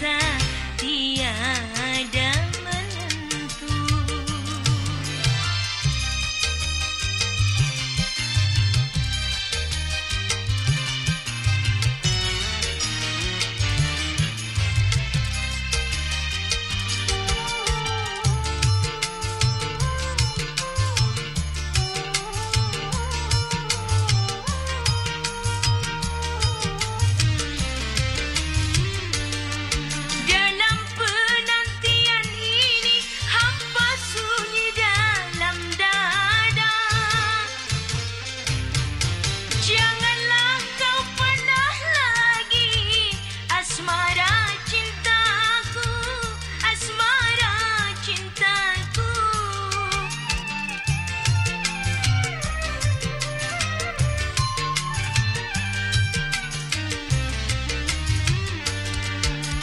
gelisah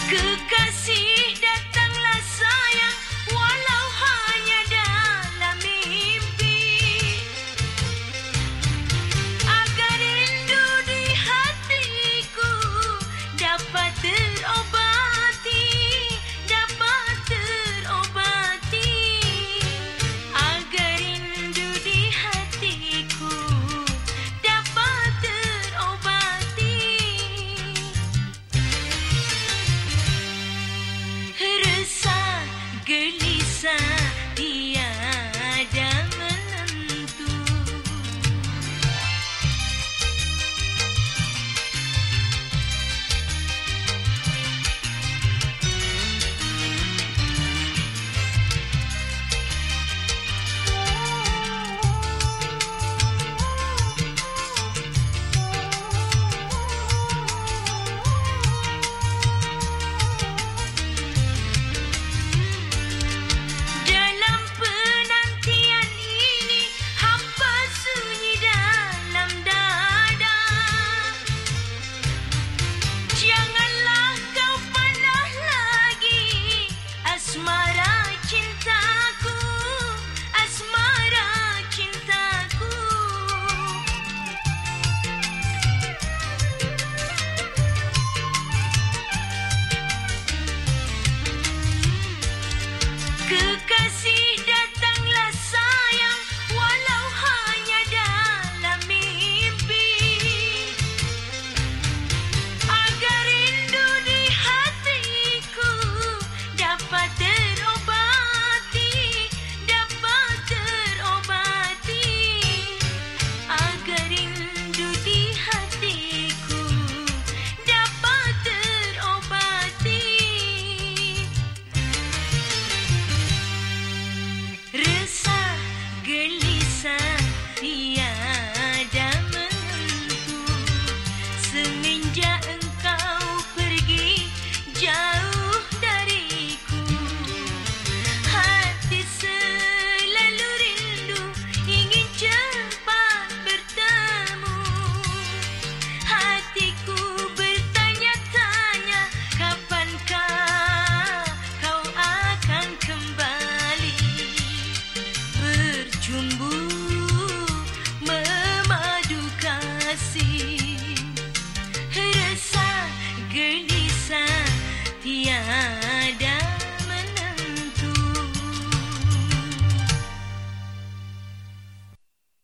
Kekasih You.